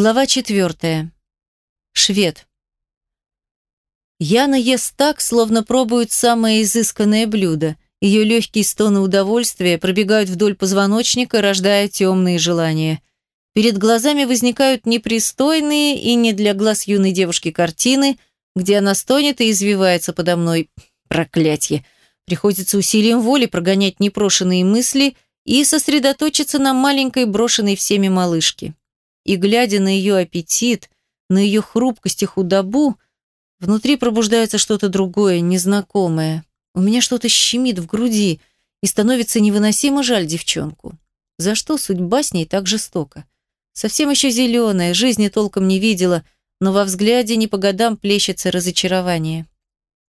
Глава четвертая. Швед. Яна ест так, словно пробует самое изысканное блюдо. Ее легкие стоны удовольствия пробегают вдоль позвоночника, рождая темные желания. Перед глазами возникают непристойные и не для глаз юной девушки картины, где она стонет и извивается подо мной. Проклятье! Приходится усилием воли прогонять непрошенные мысли и сосредоточиться на маленькой брошенной всеми малышке и, глядя на ее аппетит, на ее хрупкость и худобу, внутри пробуждается что-то другое, незнакомое. У меня что-то щемит в груди, и становится невыносимо жаль девчонку. За что судьба с ней так жестока? Совсем еще зеленая, жизни толком не видела, но во взгляде не по годам плещется разочарование.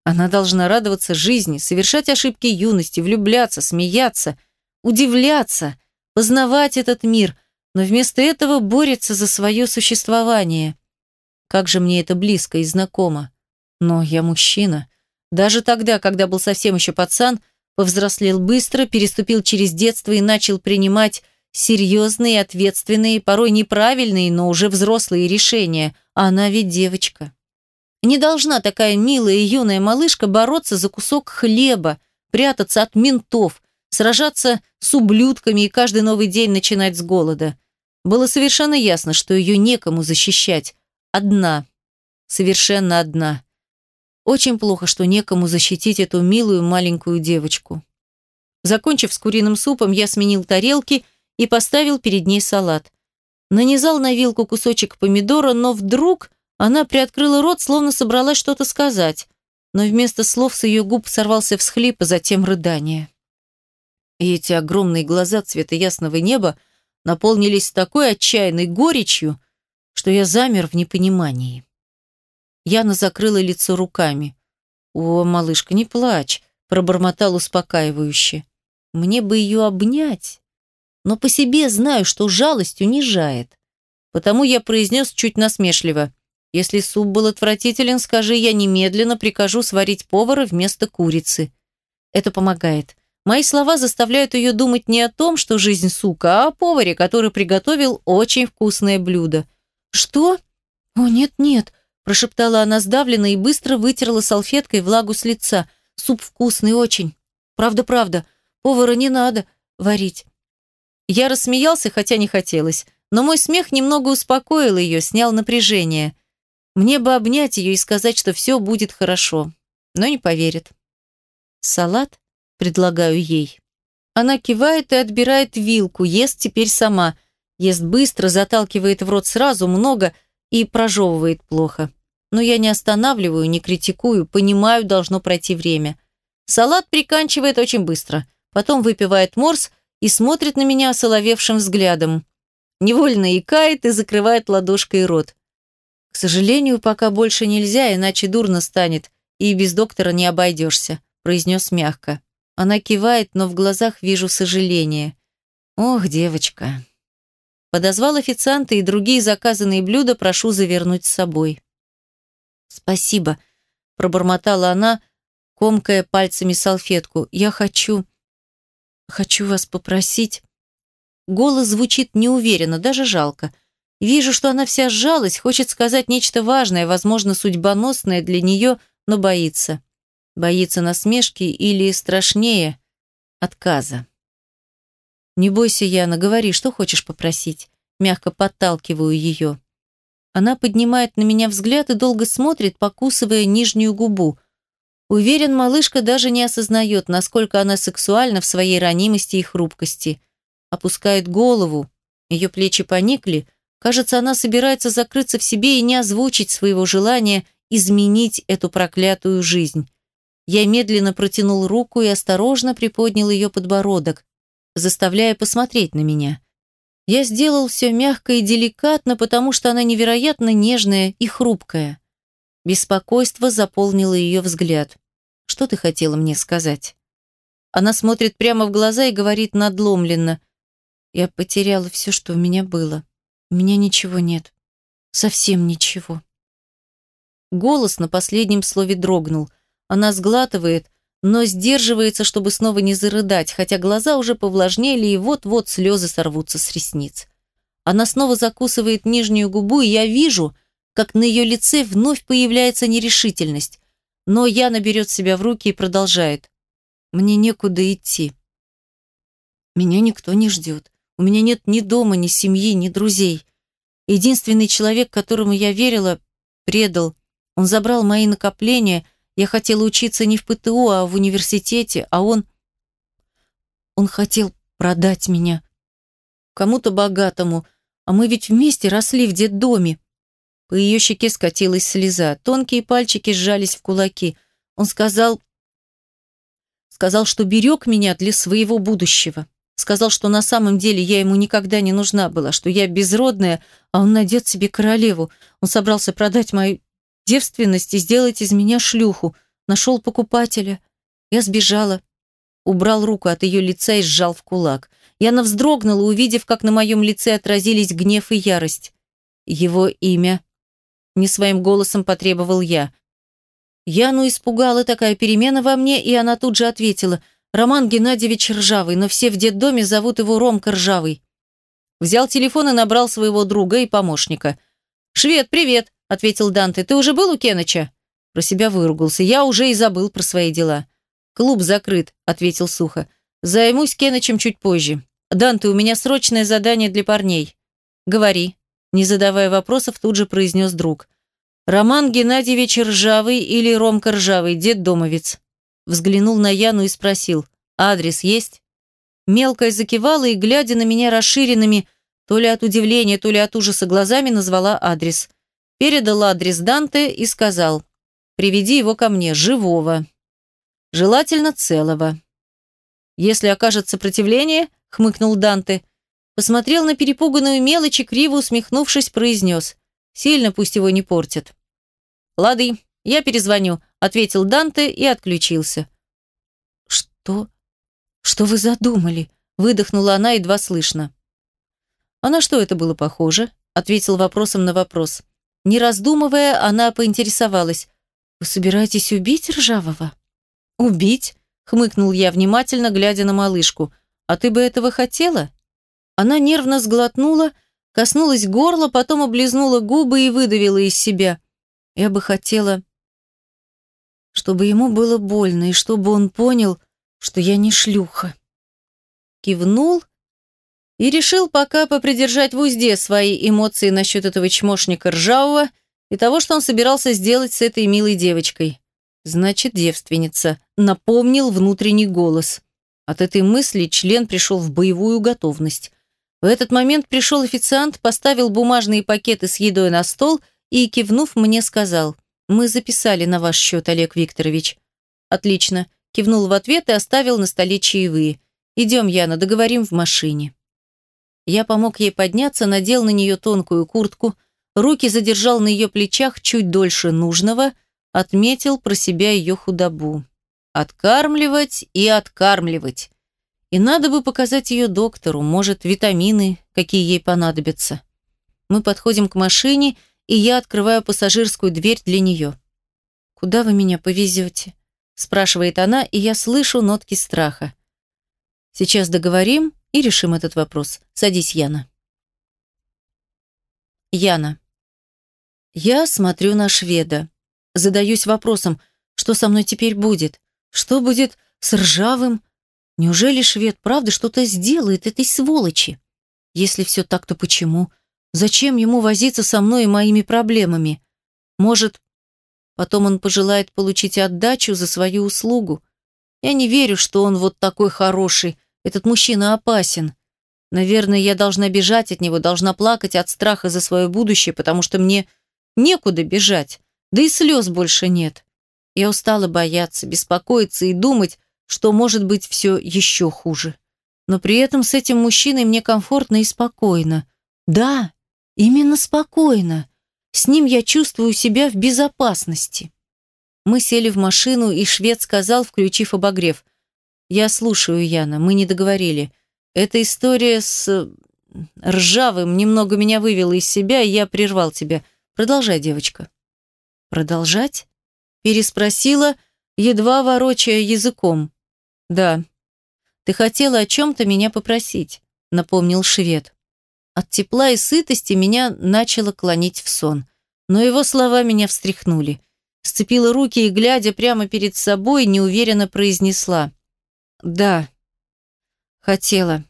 Она должна радоваться жизни, совершать ошибки юности, влюбляться, смеяться, удивляться, познавать этот мир, но вместо этого борется за свое существование. Как же мне это близко и знакомо. Но я мужчина. Даже тогда, когда был совсем еще пацан, повзрослел быстро, переступил через детство и начал принимать серьезные, ответственные, порой неправильные, но уже взрослые решения. А она ведь девочка. Не должна такая милая и юная малышка бороться за кусок хлеба, прятаться от ментов, сражаться с ублюдками и каждый новый день начинать с голода. Было совершенно ясно, что ее некому защищать. Одна. Совершенно одна. Очень плохо, что некому защитить эту милую маленькую девочку. Закончив с куриным супом, я сменил тарелки и поставил перед ней салат. Нанизал на вилку кусочек помидора, но вдруг она приоткрыла рот, словно собралась что-то сказать. Но вместо слов с ее губ сорвался всхлип, а затем рыдание. И эти огромные глаза цвета ясного неба наполнились такой отчаянной горечью, что я замер в непонимании. Яна закрыла лицо руками. «О, малышка, не плачь», – пробормотал успокаивающе. «Мне бы ее обнять, но по себе знаю, что жалость унижает. Потому я произнес чуть насмешливо. Если суп был отвратителен, скажи, я немедленно прикажу сварить повара вместо курицы. Это помогает. Мои слова заставляют ее думать не о том, что жизнь сука, а о поваре, который приготовил очень вкусное блюдо. «Что? О, нет-нет», – прошептала она сдавленно и быстро вытерла салфеткой влагу с лица. «Суп вкусный очень. Правда-правда, повара не надо варить». Я рассмеялся, хотя не хотелось, но мой смех немного успокоил ее, снял напряжение. Мне бы обнять ее и сказать, что все будет хорошо, но не поверит. Салат предлагаю ей. Она кивает и отбирает вилку, ест теперь сама. Ест быстро, заталкивает в рот сразу много и прожевывает плохо. Но я не останавливаю, не критикую, понимаю, должно пройти время. Салат приканчивает очень быстро. Потом выпивает морс и смотрит на меня осоловевшим взглядом. Невольно икает и закрывает ладошкой рот. К сожалению, пока больше нельзя, иначе дурно станет, и без доктора не обойдешься, произнес мягко. Она кивает, но в глазах вижу сожаление. Ох, девочка. Подозвал официанта и другие заказанные блюда прошу завернуть с собой. Спасибо, пробормотала она, комкая пальцами салфетку. Я хочу... Хочу вас попросить... Голос звучит неуверенно, даже жалко. Вижу, что она вся сжалась, хочет сказать нечто важное, возможно, судьбоносное для нее, но боится. Боится насмешки или, страшнее, отказа. «Не бойся, Яна, говори, что хочешь попросить?» Мягко подталкиваю ее. Она поднимает на меня взгляд и долго смотрит, покусывая нижнюю губу. Уверен, малышка даже не осознает, насколько она сексуальна в своей ранимости и хрупкости. Опускает голову, ее плечи поникли. Кажется, она собирается закрыться в себе и не озвучить своего желания изменить эту проклятую жизнь. Я медленно протянул руку и осторожно приподнял ее подбородок, заставляя посмотреть на меня. Я сделал все мягко и деликатно, потому что она невероятно нежная и хрупкая. Беспокойство заполнило ее взгляд. «Что ты хотела мне сказать?» Она смотрит прямо в глаза и говорит надломленно. «Я потеряла все, что у меня было. У меня ничего нет. Совсем ничего». Голос на последнем слове дрогнул – она сглатывает, но сдерживается, чтобы снова не зарыдать, хотя глаза уже повлажнели и вот-вот слезы сорвутся с ресниц. Она снова закусывает нижнюю губу, и я вижу, как на ее лице вновь появляется нерешительность. Но Яна берет себя в руки и продолжает. «Мне некуда идти. Меня никто не ждет. У меня нет ни дома, ни семьи, ни друзей. Единственный человек, которому я верила, предал. Он забрал мои накопления. Я хотела учиться не в ПТУ, а в университете, а он... Он хотел продать меня. Кому-то богатому. А мы ведь вместе росли в детдоме. По ее щеке скатилась слеза. Тонкие пальчики сжались в кулаки. Он сказал... Сказал, что берег меня для своего будущего. Сказал, что на самом деле я ему никогда не нужна была, что я безродная, а он найдет себе королеву. Он собрался продать мою девственность и сделать из меня шлюху. Нашел покупателя. Я сбежала. Убрал руку от ее лица и сжал в кулак. Я навздрогнула, увидев, как на моем лице отразились гнев и ярость. Его имя не своим голосом потребовал я. Яну испугала такая перемена во мне, и она тут же ответила. «Роман Геннадьевич Ржавый, но все в детдоме зовут его Ромка Ржавый». Взял телефон и набрал своего друга и помощника. «Швед, привет!» – ответил Данте. «Ты уже был у Кеныча?» Про себя выругался. Я уже и забыл про свои дела. «Клуб закрыт», – ответил сухо. «Займусь Кенычем чуть позже. Данте, у меня срочное задание для парней». «Говори», не задавая вопросов, тут же произнес друг. «Роман Геннадьевич Ржавый или Ромка Ржавый, дед-домовец?» Взглянул на Яну и спросил. «Адрес есть?» Мелкая закивала и, глядя на меня расширенными, то ли от удивления, то ли от ужаса глазами, назвала адрес. Передал адрес Данте и сказал. «Приведи его ко мне, живого. Желательно целого». «Если окажет сопротивление», — хмыкнул Данте, посмотрел на перепуганную мелочь и, криво усмехнувшись, произнес. «Сильно пусть его не портят». «Лады, я перезвоню», — ответил Данте и отключился. «Что? Что вы задумали?» — выдохнула она едва слышно. «А на что это было похоже?» — ответил вопросом на вопрос. Не раздумывая, она поинтересовалась. «Вы собираетесь убить Ржавого?» «Убить?» — хмыкнул я, внимательно глядя на малышку. «А ты бы этого хотела?» Она нервно сглотнула, коснулась горла, потом облизнула губы и выдавила из себя. Я бы хотела, чтобы ему было больно, и чтобы он понял, что я не шлюха. Кивнул и решил пока попридержать в узде свои эмоции насчет этого чмошника ржавого и того, что он собирался сделать с этой милой девочкой. Значит, девственница, напомнил внутренний голос. От этой мысли член пришел в боевую готовность. В этот момент пришел официант, поставил бумажные пакеты с едой на стол и, кивнув, мне сказал, «Мы записали на ваш счет, Олег Викторович». «Отлично», кивнул в ответ и оставил на столе чаевые. «Идем, Яна, договорим в машине». Я помог ей подняться, надел на нее тонкую куртку, руки задержал на ее плечах чуть дольше нужного, отметил про себя ее худобу. Откармливать и откармливать. И надо бы показать ее доктору, может, витамины, какие ей понадобятся. Мы подходим к машине, и я открываю пассажирскую дверь для нее. «Куда вы меня повезете?» спрашивает она, и я слышу нотки страха. «Сейчас договорим и решим этот вопрос. Садись, Яна». Яна. Я смотрю на шведа. Задаюсь вопросом, что со мной теперь будет? Что будет с ржавым, Неужели швед правда что-то сделает этой сволочи? Если все так, то почему? Зачем ему возиться со мной и моими проблемами? Может, потом он пожелает получить отдачу за свою услугу? Я не верю, что он вот такой хороший. Этот мужчина опасен. Наверное, я должна бежать от него, должна плакать от страха за свое будущее, потому что мне некуда бежать. Да и слез больше нет. Я устала бояться, беспокоиться и думать, что может быть все еще хуже. Но при этом с этим мужчиной мне комфортно и спокойно. Да, именно спокойно. С ним я чувствую себя в безопасности. Мы сели в машину, и швед сказал, включив обогрев. «Я слушаю, Яна, мы не договорили. Эта история с... ржавым немного меня вывела из себя, и я прервал тебя. Продолжай, девочка». «Продолжать?» Переспросила, едва ворочая языком. «Да. Ты хотела о чем-то меня попросить», — напомнил швед. От тепла и сытости меня начало клонить в сон. Но его слова меня встряхнули. Сцепила руки и, глядя прямо перед собой, неуверенно произнесла. «Да, хотела.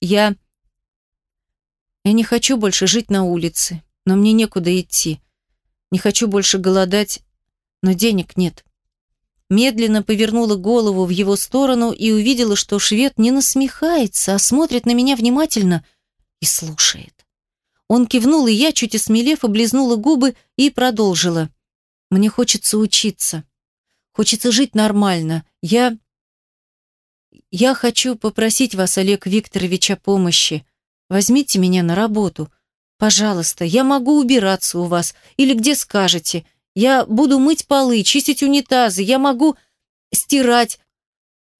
Я... Я не хочу больше жить на улице, но мне некуда идти. Не хочу больше голодать, но денег нет». Медленно повернула голову в его сторону и увидела, что швед не насмехается, а смотрит на меня внимательно и слушает. Он кивнул, и я, чуть осмелев, облизнула губы и продолжила. «Мне хочется учиться. Хочется жить нормально. Я... Я хочу попросить вас, Олег Викторович, о помощи. Возьмите меня на работу. Пожалуйста, я могу убираться у вас. Или где скажете. Я буду мыть полы, чистить унитазы. Я могу стирать.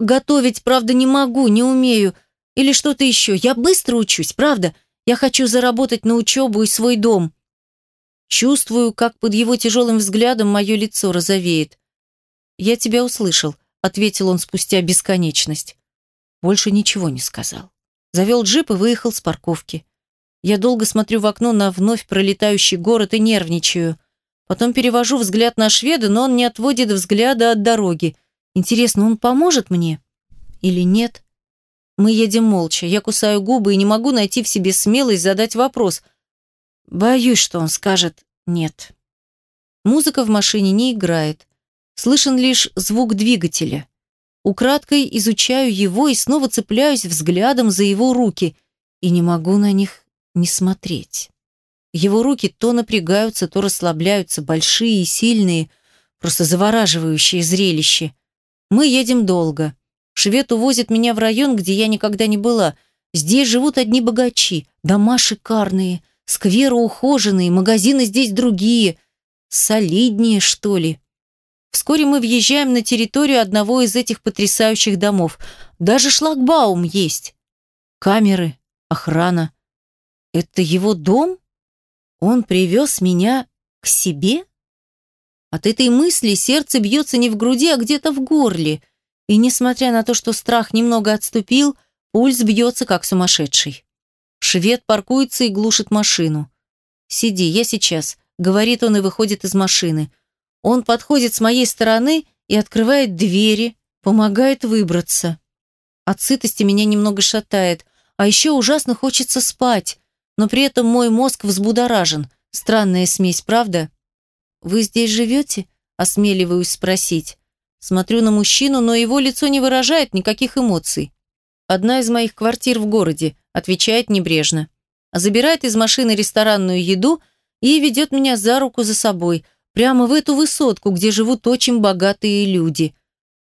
Готовить, правда, не могу, не умею. Или что-то еще. Я быстро учусь, правда. Я хочу заработать на учебу и свой дом. Чувствую, как под его тяжелым взглядом мое лицо розовеет. «Я тебя услышал», — ответил он спустя бесконечность. Больше ничего не сказал. Завел джип и выехал с парковки. Я долго смотрю в окно на вновь пролетающий город и нервничаю. Потом перевожу взгляд на шведа, но он не отводит взгляда от дороги. Интересно, он поможет мне? Или нет? Мы едем молча. Я кусаю губы и не могу найти в себе смелость задать вопрос. Боюсь, что он скажет «нет». Музыка в машине не играет. Слышен лишь звук двигателя. Украдкой изучаю его и снова цепляюсь взглядом за его руки и не могу на них не смотреть. Его руки то напрягаются, то расслабляются, большие и сильные, просто завораживающее зрелище. Мы едем долго. Швед увозит меня в район, где я никогда не была. Здесь живут одни богачи, дома шикарные, скверы ухоженные, магазины здесь другие, солиднее, что ли. Вскоре мы въезжаем на территорию одного из этих потрясающих домов. Даже шлагбаум есть. Камеры, охрана. Это его дом? Он привез меня к себе? От этой мысли сердце бьется не в груди, а где-то в горле – и несмотря на то, что страх немного отступил, пульс бьется как сумасшедший. Швед паркуется и глушит машину. «Сиди, я сейчас», — говорит он и выходит из машины. Он подходит с моей стороны и открывает двери, помогает выбраться. От сытости меня немного шатает, а еще ужасно хочется спать, но при этом мой мозг взбудоражен. Странная смесь, правда? «Вы здесь живете?» – осмеливаюсь спросить. Смотрю на мужчину, но его лицо не выражает никаких эмоций. «Одна из моих квартир в городе», – отвечает небрежно. Забирает из машины ресторанную еду и ведет меня за руку за собой, прямо в эту высотку, где живут очень богатые люди.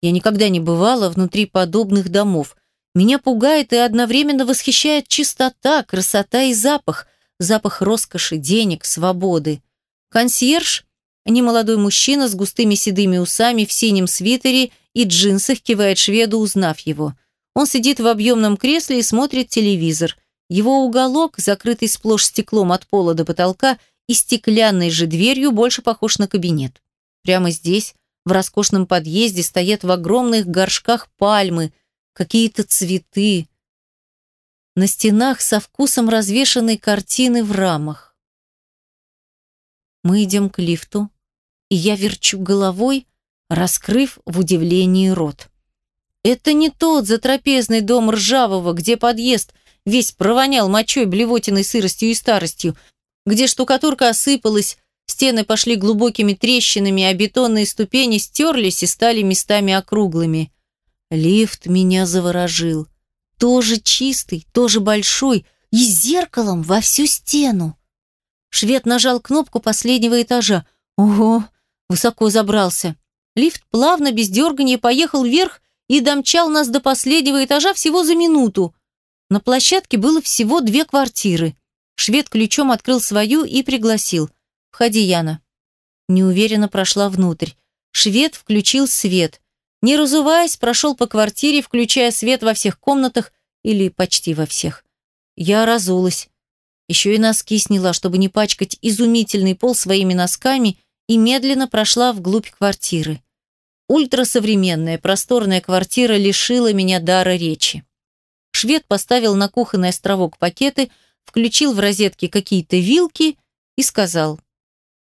Я никогда не бывала внутри подобных домов. Меня пугает и одновременно восхищает чистота, красота и запах. Запах роскоши, денег, свободы. Консьерж Немолодой мужчина с густыми седыми усами в синем свитере и джинсах кивает шведу, узнав его. Он сидит в объемном кресле и смотрит телевизор. Его уголок, закрытый сплошь стеклом от пола до потолка и стеклянной же дверью, больше похож на кабинет. Прямо здесь, в роскошном подъезде, стоят в огромных горшках пальмы, какие-то цветы. На стенах со вкусом развешаны картины в рамах. Мы идем к лифту и я верчу головой, раскрыв в удивлении рот. Это не тот затрапезный дом Ржавого, где подъезд весь провонял мочой, блевотиной, сыростью и старостью, где штукатурка осыпалась, стены пошли глубокими трещинами, а бетонные ступени стерлись и стали местами округлыми. Лифт меня заворожил. Тоже чистый, тоже большой и с зеркалом во всю стену. Швед нажал кнопку последнего этажа. Ого, Высоко забрался. Лифт плавно, без дергания, поехал вверх и домчал нас до последнего этажа всего за минуту. На площадке было всего две квартиры. Швед ключом открыл свою и пригласил. «Входи, Яна». Неуверенно прошла внутрь. Швед включил свет. Не разуваясь, прошел по квартире, включая свет во всех комнатах или почти во всех. Я разулась. Еще и носки сняла, чтобы не пачкать изумительный пол своими носками и медленно прошла вглубь квартиры. Ультрасовременная, просторная квартира лишила меня дара речи. Швед поставил на кухонный островок пакеты, включил в розетке какие-то вилки и сказал,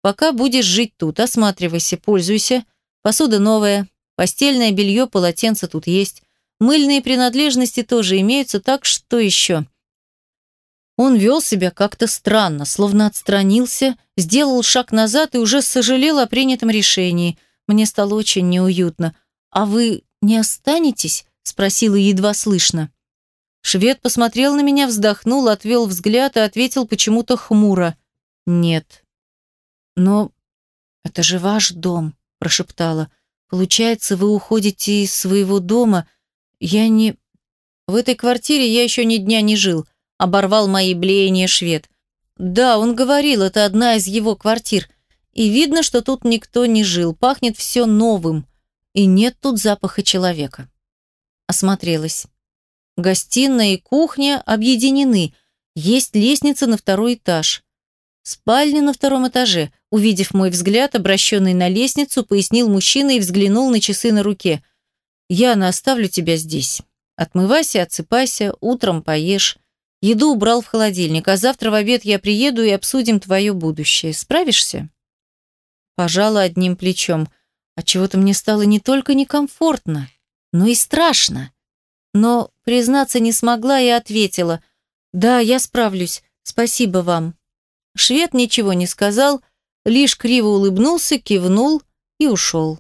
«Пока будешь жить тут, осматривайся, пользуйся. Посуда новая, постельное белье, полотенце тут есть. Мыльные принадлежности тоже имеются, так что еще?» Он вел себя как-то странно, словно отстранился, сделал шаг назад и уже сожалел о принятом решении. Мне стало очень неуютно. «А вы не останетесь?» – спросила едва слышно. Швед посмотрел на меня, вздохнул, отвел взгляд и ответил почему-то хмуро. «Нет». «Но это же ваш дом», – прошептала. «Получается, вы уходите из своего дома. Я не...» «В этой квартире я еще ни дня не жил оборвал мои блеяния швед. Да, он говорил, это одна из его квартир. И видно, что тут никто не жил, пахнет все новым. И нет тут запаха человека. Осмотрелась. Гостиная и кухня объединены. Есть лестница на второй этаж. Спальня на втором этаже. Увидев мой взгляд, обращенный на лестницу, пояснил мужчина и взглянул на часы на руке. «Яна, оставлю тебя здесь. Отмывайся, отсыпайся, утром поешь. Еду убрал в холодильник, а завтра в обед я приеду и обсудим твое будущее. Справишься?» Пожала одним плечом. А чего-то мне стало не только некомфортно, но и страшно. Но признаться не смогла и ответила. «Да, я справлюсь. Спасибо вам». Швед ничего не сказал, лишь криво улыбнулся, кивнул и ушел.